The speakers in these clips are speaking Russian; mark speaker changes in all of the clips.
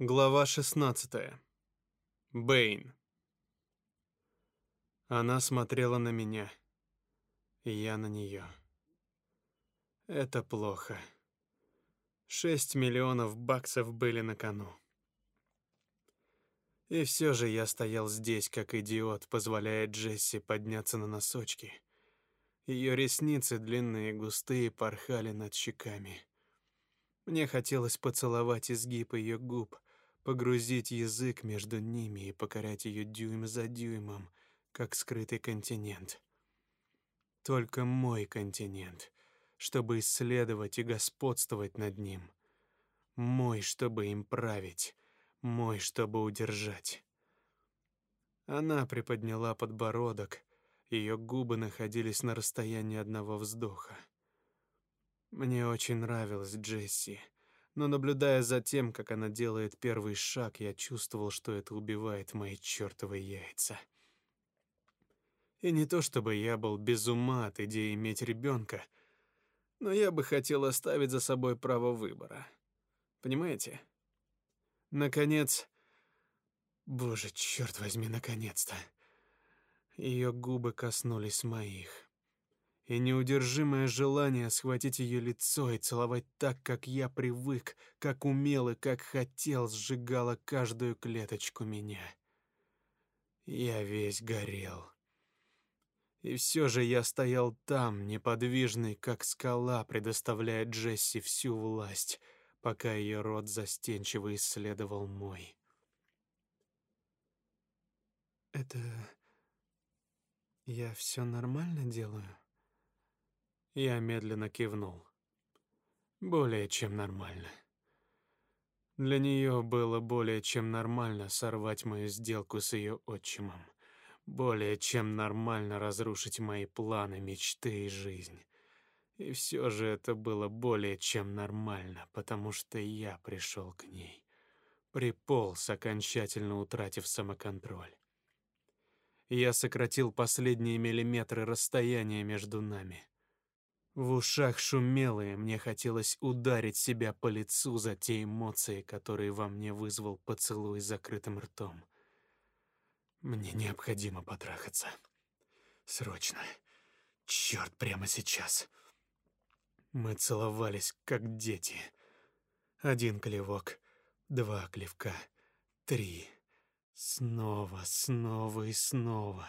Speaker 1: Глава 16. Бэйн. Она смотрела на меня, и я на нее. Это плохо. Шесть миллионов баксов были на кону. И все же я стоял здесь, как идиот, позволяя Джесси подняться на носочки. Ее ресницы длинные, густые, порхали над щеками. Мне хотелось поцеловать изгиб ее губ, погрузить язык между ними и покорять ее дюйм за дюймом, как скрытый континент. Только мой континент, чтобы исследовать и господствовать над ним. Мой, чтобы им править, мой, чтобы удержать. Она приподняла подбородок, ее губы находились на расстоянии одного вздоха. Мне очень нравилась Джесси но наблюдая за тем, как она делает первый шаг, я чувствовал, что это убивает мои чертовы яйца. И не то чтобы я был без ума от идеи иметь ребенка, но я бы хотел оставить за собой право выбора. Понимаете? Наконец, боже, черт возьми, наконец-то. Ее губы коснулись моих и неудержимое желание схватить ее лицо и целовать так, как я привык, как умел и как хотел, сжигало каждую клеточку меня. Я весь горел. И все же я стоял там, неподвижный, как скала, предоставляя Джесси всю власть, пока ее рот застенчиво исследовал мой. Это я все нормально делаю? Я медленно кивнул. Более чем нормально. Для нее было более чем нормально сорвать мою сделку с ее отчимом. Более чем нормально разрушить мои планы, мечты и жизнь. И все же это было более чем нормально, потому что я пришел к ней. Приполз, окончательно утратив самоконтроль. Я сократил последние миллиметры расстояния между нами. В ушах шумело, и мне хотелось ударить себя по лицу за те эмоции, которые во мне вызвал поцелуй с закрытым ртом. Мне необходимо потрахаться. Срочно. Черт, прямо сейчас. Мы целовались, как дети. Один клевок, два клевка, три. Снова, снова и снова.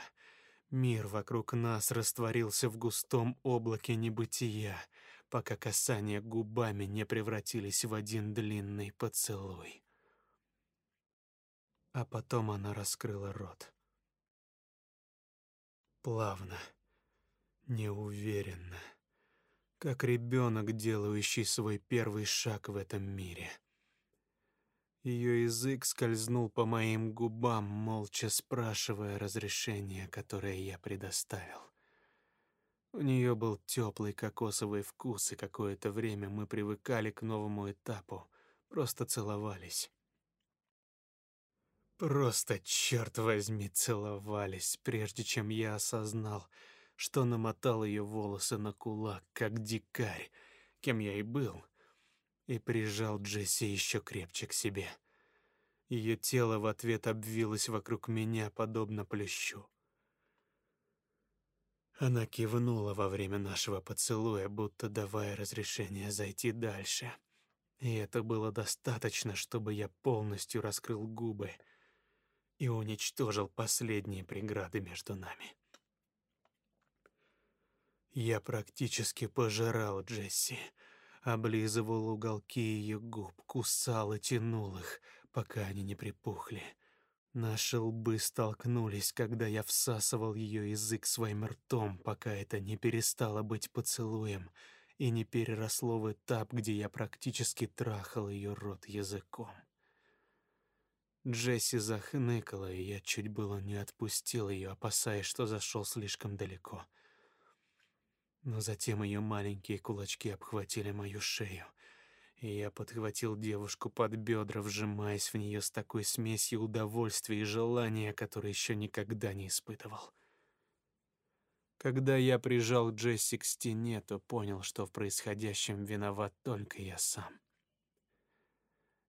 Speaker 1: Мир вокруг нас растворился в густом облаке небытия, пока касания губами не превратились в один длинный поцелуй. А потом она раскрыла рот. Плавно, неуверенно, как ребенок, делающий свой первый шаг в этом мире. Ее язык скользнул по моим губам, молча спрашивая разрешение, которое я предоставил. У нее был теплый кокосовый вкус, и какое-то время мы привыкали к новому этапу, просто целовались. Просто, черт возьми, целовались, прежде чем я осознал, что намотал ее волосы на кулак, как дикарь, кем я и был — и прижал Джесси еще крепче к себе. Ее тело в ответ обвилось вокруг меня, подобно плющу. Она кивнула во время нашего поцелуя, будто давая разрешение зайти дальше. И это было достаточно, чтобы я полностью раскрыл губы и уничтожил последние преграды между нами. Я практически пожирал Джесси облизывал уголки ее губ, кусал и тянул их, пока они не припухли. Наши лбы столкнулись, когда я всасывал ее язык своим ртом, пока это не перестало быть поцелуем и не переросло в этап, где я практически трахал ее рот языком. Джесси захныкала, и я чуть было не отпустил ее, опасаясь, что зашел слишком далеко. Но затем ее маленькие кулачки обхватили мою шею, и я подхватил девушку под бедра, вжимаясь в нее с такой смесью удовольствия и желания, которое еще никогда не испытывал. Когда я прижал Джесси к стене, то понял, что в происходящем виноват только я сам.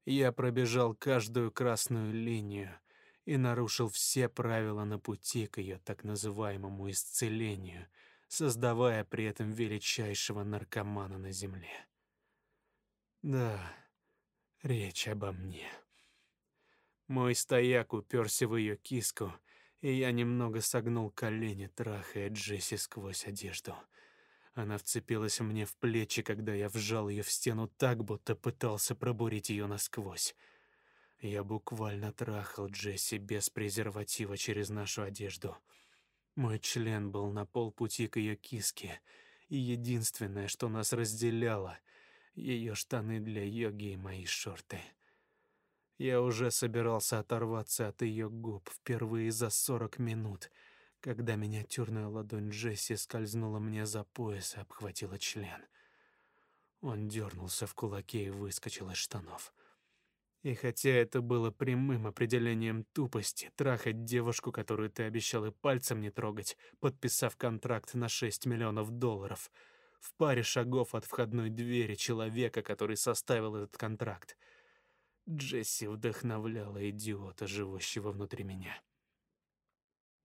Speaker 1: Я пробежал каждую красную линию и нарушил все правила на пути к ее так называемому исцелению, создавая при этом величайшего наркомана на земле. Да, речь обо мне. Мой стояк уперся в ее киску, и я немного согнул колени, трахая Джесси сквозь одежду. Она вцепилась мне в плечи, когда я вжал ее в стену так, будто пытался пробурить ее насквозь. Я буквально трахал Джесси без презерватива через нашу одежду. Мой член был на полпути к ее киске, и единственное, что нас разделяло, ее штаны для йоги и мои шорты. Я уже собирался оторваться от ее губ впервые за сорок минут, когда миниатюрная ладонь Джесси скользнула мне за пояс и обхватила член. Он дернулся в кулаке и выскочил из штанов. И хотя это было прямым определением тупости, трахать девушку, которую ты обещал и пальцем не трогать, подписав контракт на 6 миллионов долларов, в паре шагов от входной двери человека, который составил этот контракт — Джесси вдохновляла идиота, живущего внутри меня.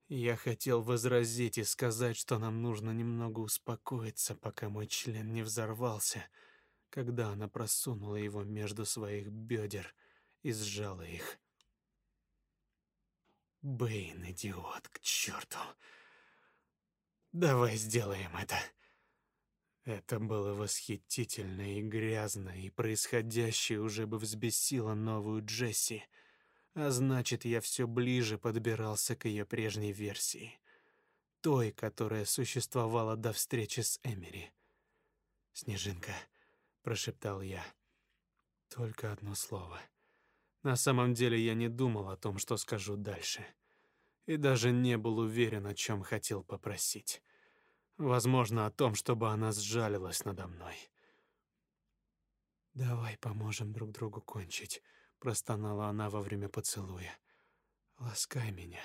Speaker 1: Я хотел возразить и сказать, что нам нужно немного успокоиться, пока мой член не взорвался, когда она просунула его между своих бедер и сжала их. Бэйн, идиот, к черту. Давай сделаем это. Это было восхитительно и грязно, и происходящее уже бы взбесило новую Джесси. А значит, я все ближе подбирался к ее прежней версии, той, которая существовала до встречи с Эмери. Снежинка, прошептал я. Только одно слово. На самом деле я не думал о том, что скажу дальше, и даже не был уверен, о чем хотел попросить. Возможно, о том, чтобы она сжалилась надо мной. Давай поможем друг другу кончить, простонала она во время поцелуя. Ласкай меня.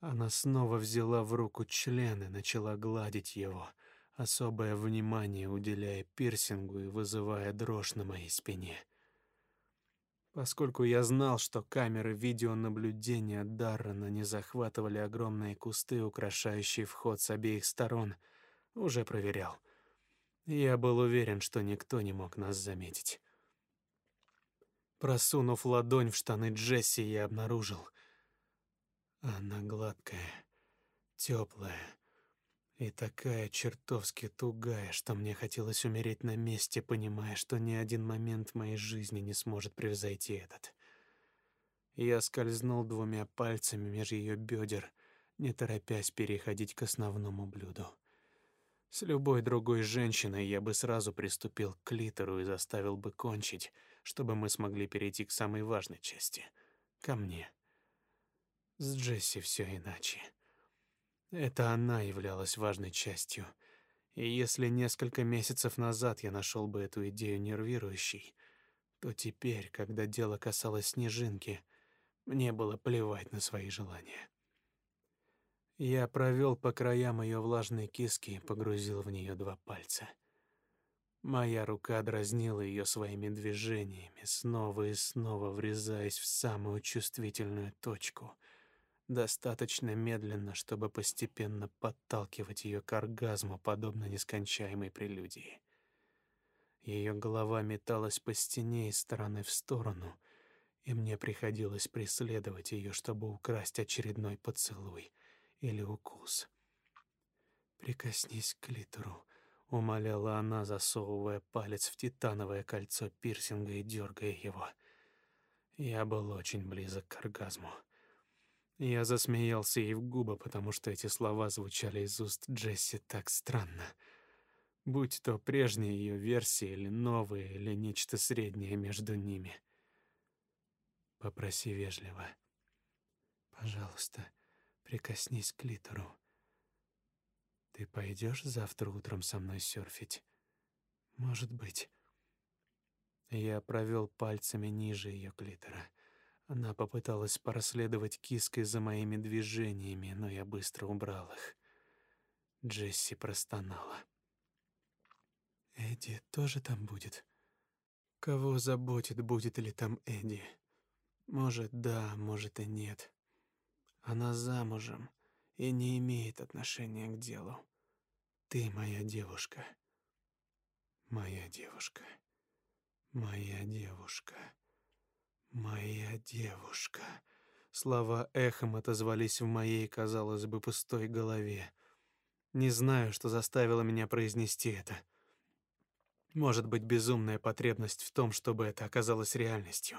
Speaker 1: Она снова взяла в руку член и начала гладить его, особое внимание уделяя пирсингу и вызывая дрожь на моей спине. Поскольку я знал, что камеры видеонаблюдения Даррена не захватывали огромные кусты, украшающие вход с обеих сторон, уже проверял. Я был уверен, что никто не мог нас заметить. Просунув ладонь в штаны Джесси, я обнаружил, она гладкая, теплая, и такая чертовски тугая, что мне хотелось умереть на месте, понимая, что ни один момент моей жизни не сможет превзойти этот. Я скользнул двумя пальцами меж ее бедер, не торопясь переходить к основному блюду. С любой другой женщиной я бы сразу приступил к клитору и заставил бы кончить, чтобы мы смогли перейти к самой важной части — ко мне. С Джесси все иначе. Это она являлась важной частью. И если несколько месяцев назад я нашел бы эту идею нервирующей, то теперь, когда дело касалось снежинки, мне было плевать на свои желания. Я провел по краям ее влажной киски и погрузил в нее два пальца. Моя рука дразнила ее своими движениями, снова и снова врезаясь в самую чувствительную точку — достаточно медленно, чтобы постепенно подталкивать ее к оргазму, подобно нескончаемой прелюдии. Ее голова металась по стене из стороны в сторону, и мне приходилось преследовать ее, чтобы украсть очередной поцелуй или укус. Прикоснись к клитору, умоляла она, засовывая палец в титановое кольцо пирсинга и дергая его. Я был очень близок к оргазму. Я засмеялся ей в губы, потому что эти слова звучали из уст Джесси так странно. Будь то прежние ее версии или новые, или нечто среднее между ними. Попроси вежливо. Пожалуйста, прикоснись к литеру. Ты пойдешь завтра утром со мной серфить? Может быть. Я провел пальцами ниже ее клитора. Она попыталась проследовать киской за моими движениями, но я быстро убрал их. Джесси простонала. Эдди тоже там будет. Кого заботит, будет ли там Эдди? Может, да, может и нет. Она замужем и не имеет отношения к делу. Ты моя девушка. Моя девушка. Моя девушка. Моя девушка. Слова эхом отозвались в моей, казалось бы, пустой голове. Не знаю, что заставило меня произнести это. Может быть, безумная потребность в том, чтобы это оказалось реальностью.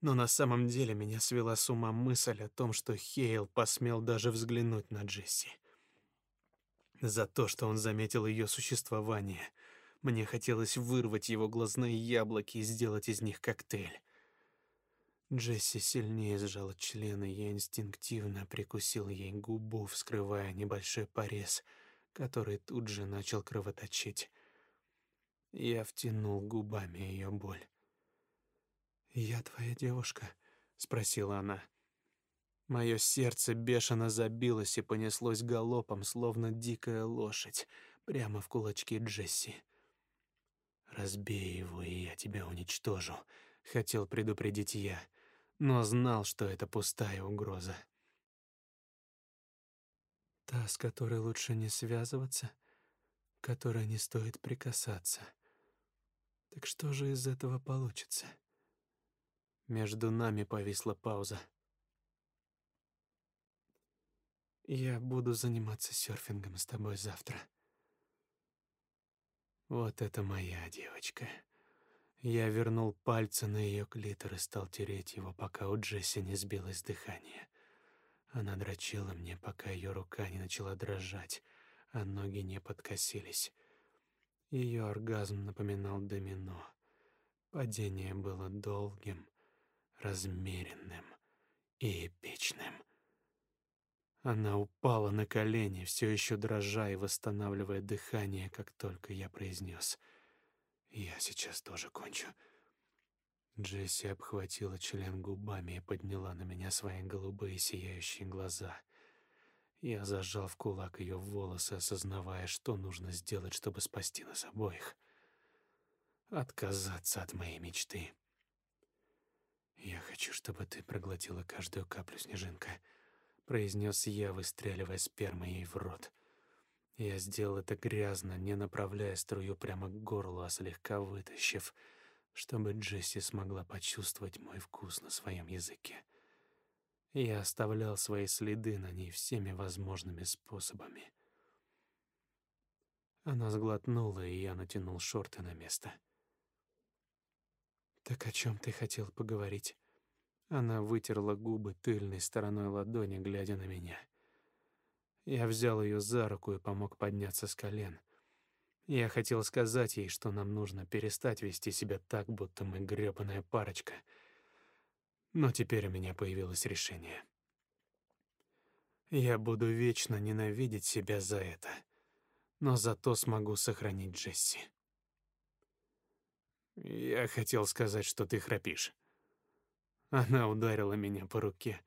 Speaker 1: Но на самом деле меня свела с ума мысль о том, что Хейл посмел даже взглянуть на Джесси. За то, что он заметил ее существование, мне хотелось вырвать его глазные яблоки и сделать из них коктейль. Джесси сильнее сжала члены, я инстинктивно прикусил ей губу, вскрывая небольшой порез, который тут же начал кровоточить. Я втянул губами ее боль. "Я твоя девушка?" спросила она. Мое сердце бешено забилось и понеслось галопом, словно дикая лошадь, прямо в кулачки Джесси. Разбей его, и я тебя уничтожу, хотел предупредить я, но знал, что это пустая угроза. Та, с которой лучше не связываться, которой не стоит прикасаться. Так что же из этого получится? Между нами повисла пауза. Я буду заниматься серфингом с тобой завтра. Вот это моя девочка. Я вернул пальцы на ее клитор и стал тереть его, пока у Джесси не сбилось дыхание. Она дрочила мне, пока ее рука не начала дрожать, а ноги не подкосились. Ее оргазм напоминал домино. Падение было долгим, размеренным и эпичным. Она упала на колени, все еще дрожа и восстанавливая дыхание, как только я произнес: "Я сейчас тоже кончу". Джесси обхватила член губами и подняла на меня свои голубые сияющие глаза. Я зажал в кулак ее волосы, осознавая, что нужно сделать, чтобы спасти нас обоих. Отказаться от моей мечты. Я хочу, чтобы ты проглотила каждую каплю, снежинка, произнес я, выстреливая спермой ей в рот. Я сделал это грязно, не направляя струю прямо к горлу, а слегка вытащив, чтобы Джесси смогла почувствовать мой вкус на своем языке. Я оставлял свои следы на ней всеми возможными способами. Она сглотнула, и я натянул шорты на место. Так о чем ты хотел поговорить? Она вытерла губы тыльной стороной ладони, глядя на меня. Я взял ее за руку и помог подняться с колен. Я хотел сказать ей, что нам нужно перестать вести себя так, будто мы грёбаная парочка — но теперь у меня появилось решение. Я буду вечно ненавидеть себя за это, но зато смогу сохранить Джесси. Я хотел сказать, что ты храпишь. Она ударила меня по руке.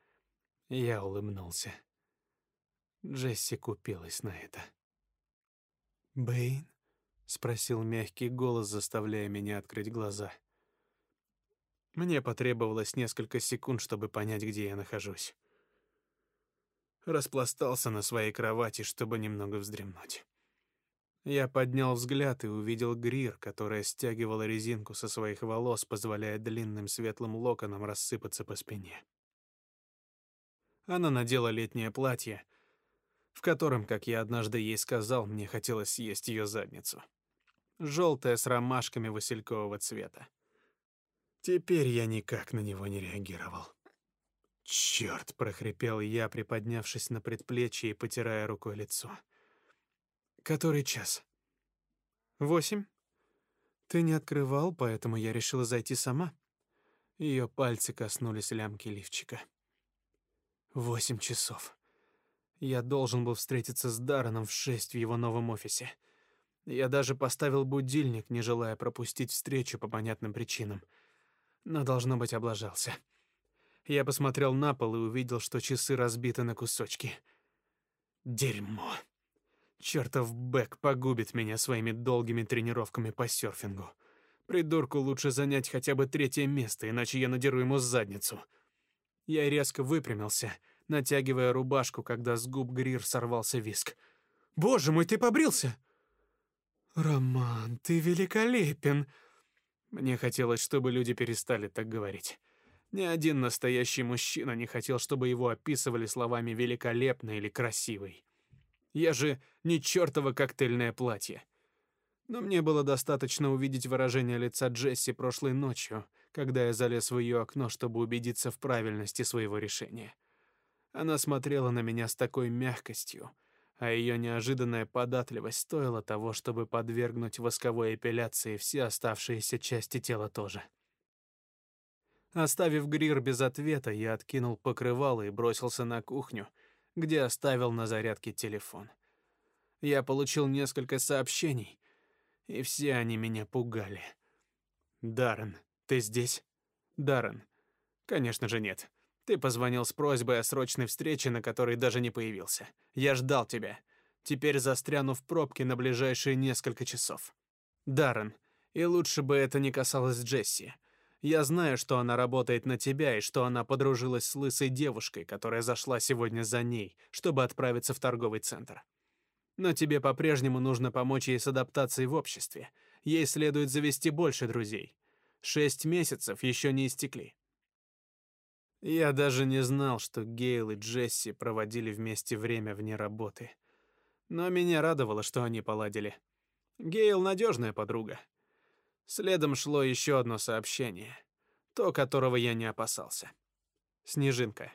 Speaker 1: Я улыбнулся. Джесси купилась на это. Бэйн спросил мягкий голос, заставляя меня открыть глаза. Мне потребовалось несколько секунд, чтобы понять, где я нахожусь. Распластался на своей кровати, чтобы немного вздремнуть. Я поднял взгляд и увидел Грир, которая стягивала резинку со своих волос, позволяя длинным светлым локонам рассыпаться по спине. Она надела летнее платье, в котором, как я однажды ей сказал, мне хотелось съесть ее задницу. Желтое с ромашками василькового цвета. Теперь я никак на него не реагировал. Черт! прохрипел я, приподнявшись на предплечье и потирая рукой лицо. Который час? Восемь. Ты не открывал, поэтому я решила зайти сама. Ее пальцы коснулись лямки лифчика. Восемь часов. Я должен был встретиться с Дарреном в шесть в его новом офисе. Я даже поставил будильник, не желая пропустить встречу по понятным причинам но должно быть облажался. Я посмотрел на пол и увидел, что часы разбиты на кусочки. Дерьмо. Чертов Бэк погубит меня своими долгими тренировками по серфингу. Придурку лучше занять хотя бы третье место, иначе я надеру ему задницу. Я резко выпрямился, натягивая рубашку, когда с губ Грир сорвался виск. Боже мой, ты побрился? Роман, ты великолепен. Мне хотелось, чтобы люди перестали так говорить. Ни один настоящий мужчина не хотел, чтобы его описывали словами великолепный или красивый. Я же не чертово коктейльное платье. Но мне было достаточно увидеть выражение лица Джесси прошлой ночью, когда я залез в ее окно, чтобы убедиться в правильности своего решения. Она смотрела на меня с такой мягкостью, а ее неожиданная податливость стоила того, чтобы подвергнуть восковой эпиляции все оставшиеся части тела тоже. Оставив Грир без ответа, я откинул покрывало и бросился на кухню, где оставил на зарядке телефон. Я получил несколько сообщений, и все они меня пугали. Даррен, ты здесь? Даррен. Конечно же нет. Ты позвонил с просьбой о срочной встрече, на которой даже не появился. Я ждал тебя. Теперь застряну в пробке на ближайшие несколько часов. Даррен, и лучше бы это не касалось Джесси. Я знаю, что она работает на тебя и что она подружилась с лысой девушкой, которая зашла сегодня за ней, чтобы отправиться в торговый центр. Но тебе по-прежнему нужно помочь ей с адаптацией в обществе. Ей следует завести больше друзей. Шесть месяцев еще не истекли. Я даже не знал, что Гейл и Джесси проводили вместе время вне работы. Но меня радовало, что они поладили. Гейл надежная подруга. Следом шло еще одно сообщение, то, которого я не опасался. Снежинка.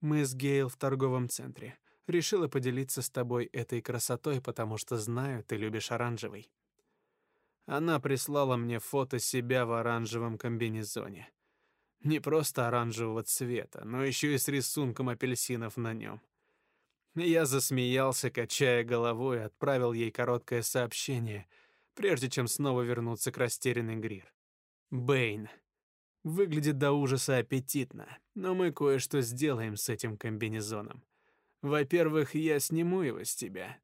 Speaker 1: Мы с Гейл в торговом центре. Решила поделиться с тобой этой красотой, потому что знаю, ты любишь оранжевый. Она прислала мне фото себя в оранжевом комбинезоне. Не просто оранжевого цвета, но еще и с рисунком апельсинов на нем. Я засмеялся, качая головой, и отправил ей короткое сообщение, прежде чем снова вернуться к растерянной Грир. Бэйн. Выглядит до ужаса аппетитно, но мы кое-что сделаем с этим комбинезоном. Во-первых, я сниму его с тебя,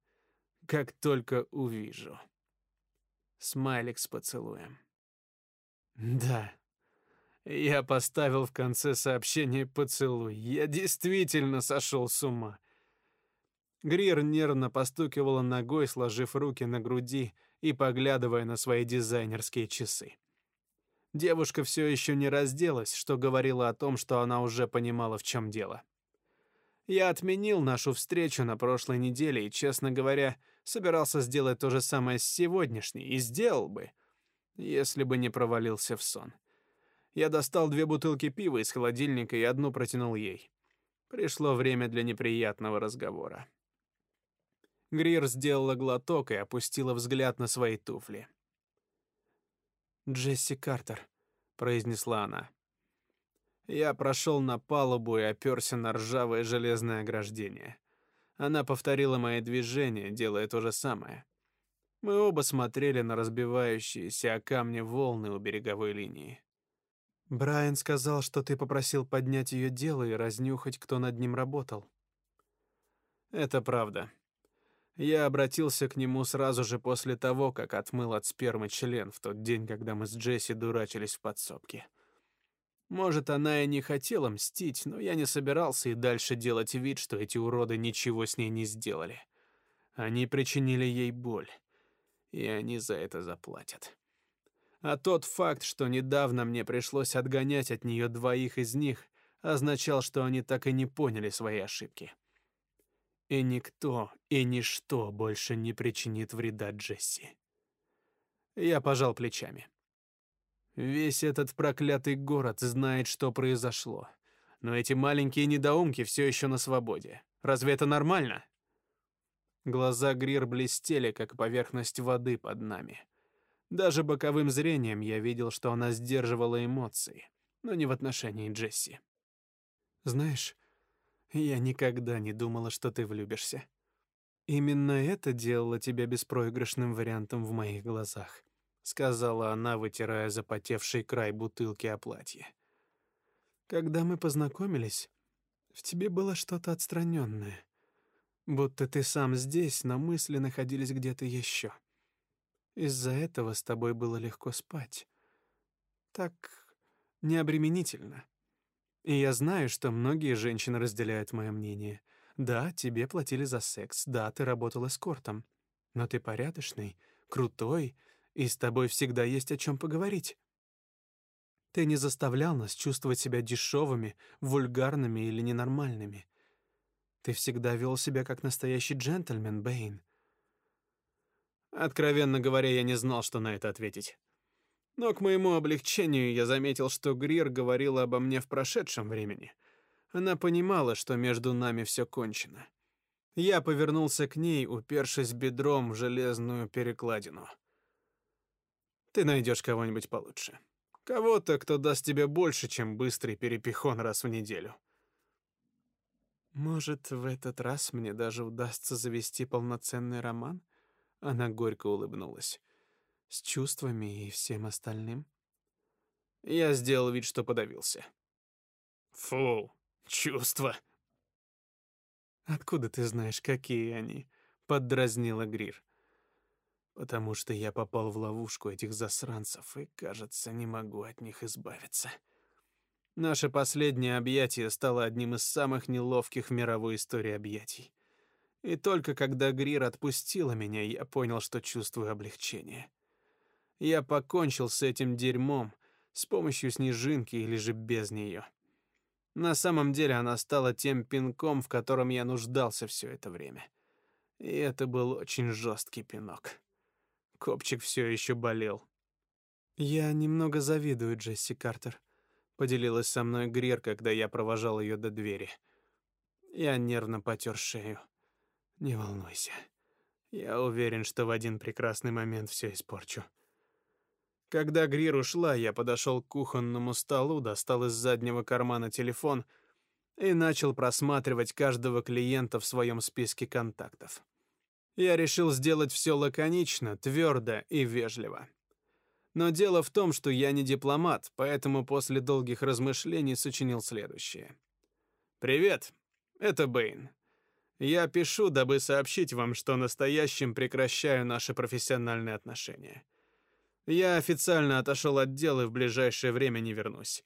Speaker 1: как только увижу. Смайлик с поцелуем. Да. Я поставил в конце сообщения поцелуй. Я действительно сошел с ума. Грир нервно постукивала ногой, сложив руки на груди и поглядывая на свои дизайнерские часы. Девушка все еще не разделась, что говорило о том, что она уже понимала, в чем дело. Я отменил нашу встречу на прошлой неделе и, честно говоря, собирался сделать то же самое с сегодняшней и сделал бы, если бы не провалился в сон. Я достал две бутылки пива из холодильника и одну протянул ей. Пришло время для неприятного разговора. Грир сделала глоток и опустила взгляд на свои туфли. «Джесси Картер», — произнесла она. Я прошел на палубу и оперся на ржавое железное ограждение. Она повторила мои движения, делая то же самое. Мы оба смотрели на разбивающиеся о камни волны у береговой линии. Брайан сказал, что ты попросил поднять ее дело и разнюхать, кто над ним работал. Это правда. Я обратился к нему сразу же после того, как отмыл от спермы член в тот день, когда мы с Джесси дурачились в подсобке. Может, она и не хотела мстить, но я не собирался и дальше делать вид, что эти уроды ничего с ней не сделали. Они причинили ей боль, и они за это заплатят. А тот факт, что недавно мне пришлось отгонять от нее двоих из них, означал, что они так и не поняли свои ошибки. И никто и ничто больше не причинит вреда Джесси. Я пожал плечами. Весь этот проклятый город знает, что произошло. Но эти маленькие недоумки все еще на свободе. Разве это нормально? Глаза Грир блестели, как поверхность воды под нами. Даже боковым зрением я видел, что она сдерживала эмоции, но не в отношении Джесси. Знаешь, я никогда не думала, что ты влюбишься. Именно это делало тебя беспроигрышным вариантом в моих глазах сказала она, вытирая запотевший край бутылки о платье. Когда мы познакомились, в тебе было что-то отстраненное, будто ты сам здесь, но мысли находились где-то еще. Из-за этого с тобой было легко спать. Так необременительно. И я знаю, что многие женщины разделяют мое мнение. Да, тебе платили за секс, да, ты работал эскортом. Но ты порядочный, крутой, и с тобой всегда есть о чем поговорить. Ты не заставлял нас чувствовать себя дешевыми, вульгарными или ненормальными. Ты всегда вел себя как настоящий джентльмен, Бэйн. Откровенно говоря, я не знал, что на это ответить. Но к моему облегчению я заметил, что Грир говорила обо мне в прошедшем времени. Она понимала, что между нами все кончено. Я повернулся к ней, упершись бедром в железную перекладину. Ты найдешь кого-нибудь получше. Кого-то, кто даст тебе больше, чем быстрый перепихон раз в неделю. Может, в этот раз мне даже удастся завести полноценный роман? Она горько улыбнулась. С чувствами и всем остальным. Я сделал вид, что подавился. Фу, чувства. Откуда ты знаешь, какие они? поддразнила Грир. Потому что я попал в ловушку этих засранцев и, кажется, не могу от них избавиться. Наше последнее объятие стало одним из самых неловких в мировой истории объятий. И только когда Грир отпустила меня, я понял, что чувствую облегчение. Я покончил с этим дерьмом с помощью снежинки или же без нее. На самом деле она стала тем пинком, в котором я нуждался все это время. И это был очень жесткий пинок. Копчик все еще болел. Я немного завидую Джесси Картер, поделилась со мной Грир, когда я провожал ее до двери. Я нервно потер шею. Не волнуйся. Я уверен, что в один прекрасный момент все испорчу. Когда Грир ушла, я подошел к кухонному столу, достал из заднего кармана телефон и начал просматривать каждого клиента в своем списке контактов. Я решил сделать все лаконично, твердо и вежливо. Но дело в том, что я не дипломат, поэтому после долгих размышлений сочинил следующее. Привет. Это Бэйн. Я пишу, дабы сообщить вам, что настоящим прекращаю наши профессиональные отношения. Я официально отошел от дел и в ближайшее время не вернусь.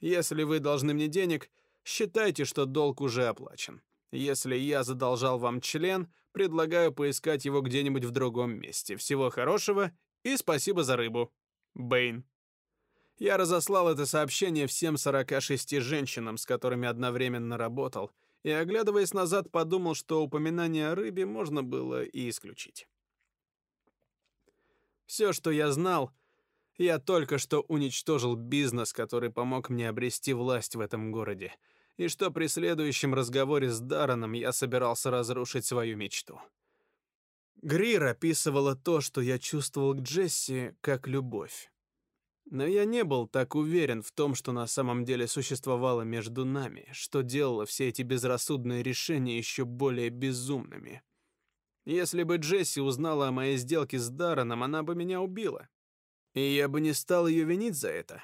Speaker 1: Если вы должны мне денег, считайте, что долг уже оплачен. Если я задолжал вам член, предлагаю поискать его где-нибудь в другом месте. Всего хорошего и спасибо за рыбу. Бэйн. Я разослал это сообщение всем 46 женщинам, с которыми одновременно работал, и, оглядываясь назад, подумал, что упоминание о рыбе можно было и исключить. Все, что я знал, я только что уничтожил бизнес, который помог мне обрести власть в этом городе, и что при следующем разговоре с Дараном я собирался разрушить свою мечту. Грир описывала то, что я чувствовал к Джесси, как любовь. Но я не был так уверен в том, что на самом деле существовало между нами, что делало все эти безрассудные решения еще более безумными. Если бы Джесси узнала о моей сделке с Дараном, она бы меня убила. И я бы не стал ее винить за это.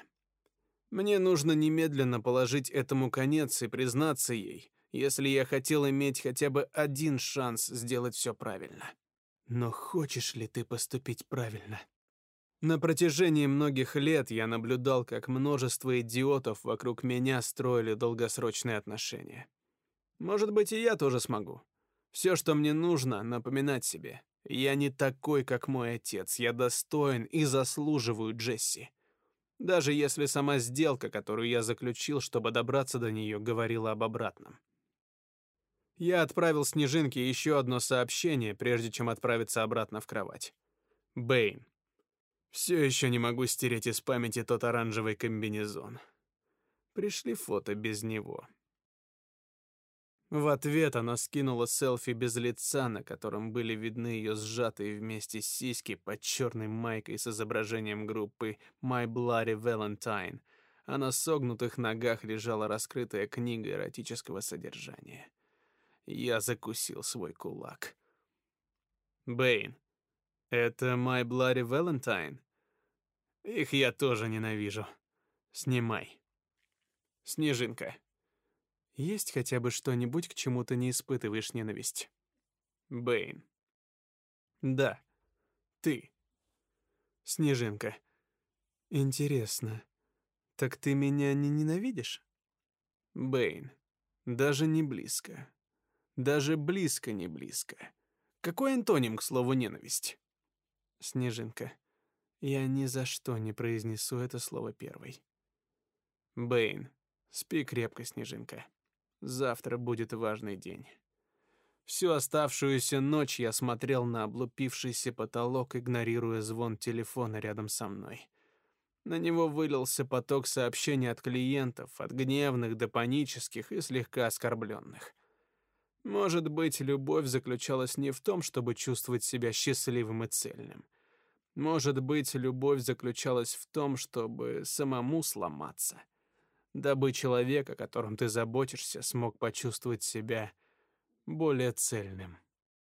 Speaker 1: Мне нужно немедленно положить этому конец и признаться ей, если я хотел иметь хотя бы один шанс сделать все правильно. Но хочешь ли ты поступить правильно? На протяжении многих лет я наблюдал, как множество идиотов вокруг меня строили долгосрочные отношения. Может быть, и я тоже смогу. Все, что мне нужно, напоминать себе: я не такой, как мой отец. Я достоин и заслуживаю Джесси. Даже если сама сделка, которую я заключил, чтобы добраться до нее, говорила об обратном. Я отправил Снежинке еще одно сообщение, прежде чем отправиться обратно в кровать. Бэйн, все еще не могу стереть из памяти тот оранжевый комбинезон. Пришли фото без него. В ответ она скинула селфи без лица, на котором были видны ее сжатые вместе сиськи под черной майкой с изображением группы My Bloody Valentine, а на согнутых ногах лежала раскрытая книга эротического содержания. Я закусил свой кулак. Бэйн, это My Bloody Valentine. Их я тоже ненавижу. Снимай. Снежинка. Есть хотя бы что-нибудь, к чему ты не испытываешь ненависть? Бэйн. Да. Ты. Снежинка. Интересно. Так ты меня не ненавидишь? Бэйн. Даже не близко. Даже близко не близко. Какой антоним к слову ненависть? Снежинка. Я ни за что не произнесу это слово первой. Бэйн. Спи крепко, Снежинка. Завтра будет важный день. Всю оставшуюся ночь я смотрел на облупившийся потолок, игнорируя звон телефона рядом со мной. На него вылился поток сообщений от клиентов, от гневных до панических и слегка оскорбленных. Может быть, любовь заключалась не в том, чтобы чувствовать себя счастливым и цельным. Может быть, любовь заключалась в том, чтобы самому сломаться, дабы человек, о котором ты заботишься, смог почувствовать себя более цельным.